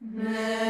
Doxa